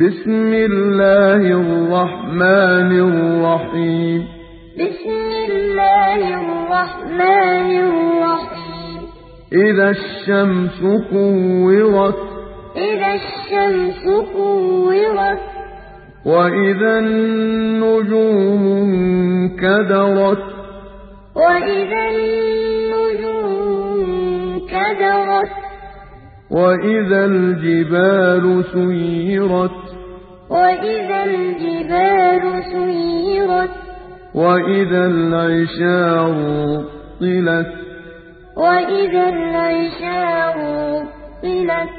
بسم الله الرحمن الرحيم بسم الله الرحمن الرحيم إذا الشمس كورت إذا الشمس كورت وإذا النجوم انكدرت وإذا النجوم انكدرت وإذا الجبال سيرت وإذا الجبال سيرت. وإذا العشار طلت. وإذا العشار طلت.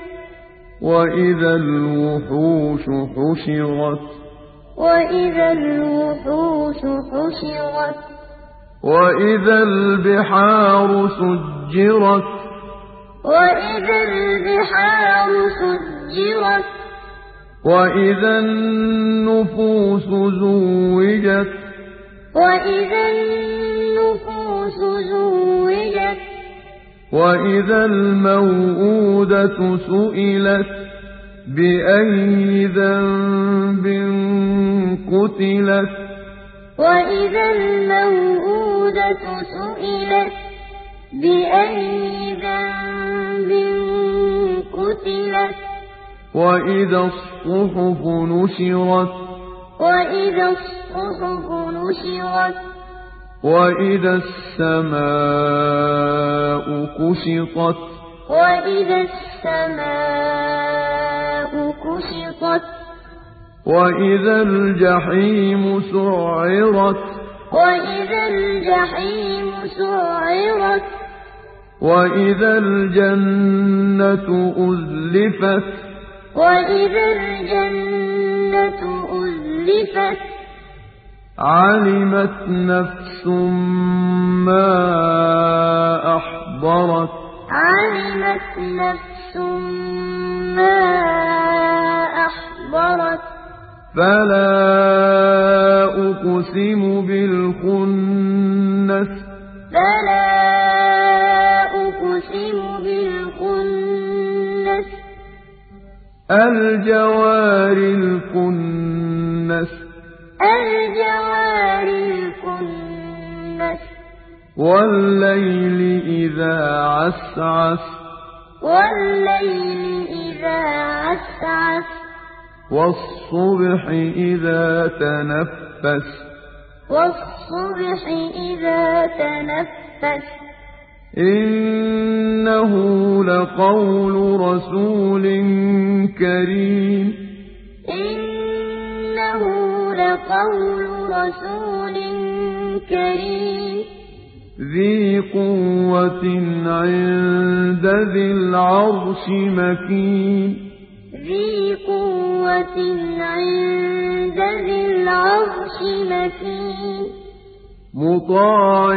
وإذا الوحوش حشرت. وإذا الوحوش حشرت. وإذا البحار سجرت. وإذا البحار سجرت. وإذا النفوس زوجت وإذا النفوس زوجت وإذا الموءودة سئلت بأي ذنب قتلت وإذا الموءودة سئلت بأي ذنب قتلت وإذا الصحف نشرت وإذا الصحف نشرت وإذا السماء كشطت وإذا السماء كشطت وإذا الجحيم سعرت وإذا الجحيم سعرت وإذا الجنة أزلفت وإذا الجنة أزلفت علمت نفس ما أحضرت علمت نفس ما أحضرت فلا أقسم بالخنس فلا الجوار الكنس الجوار الكنس والليل إذا عسعس والليل إذا عسعس والصبح إذا تنفس والصبح إذا تنفس إنه لقول رسول كريم. إنه لقول رسول كريم. ذي قوة عند ذي العرش مكين. ذي قوة عند ذي العرش مكين. مطاع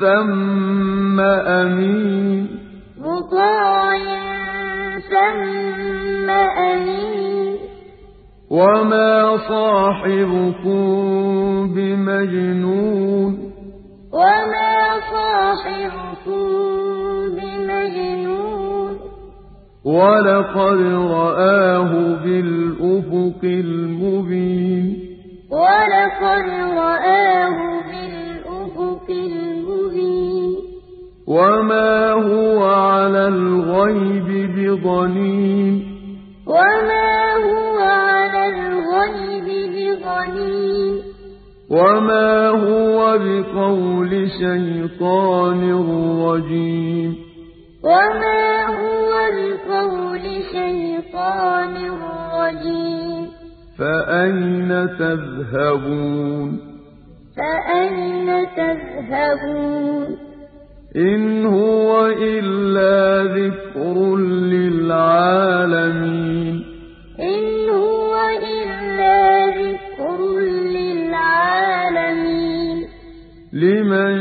ثم أمين مطاع ثم أمين وما صاحبكم بمجنون وما صاحبكم بمجنون ولقد رآه بالأفق المبين ولقد رآه وما هو على الغيب بضنين وما هو على الغيب بضنين وما هو بقول شيطان رجيم وما هو بقول شيطان رجيم فأين تذهبون فأين تذهبون إن هو إلا ذكر للعالمين. إن هو إلا ذكر للعالمين. لمن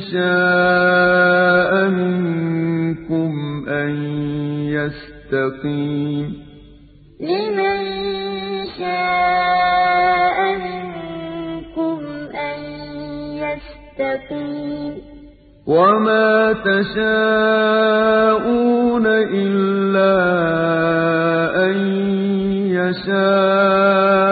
شاء منكم أن يستقيم. لمن شاء منكم أن يستقيم. وما تشاءون إلا أن يَشَاءَ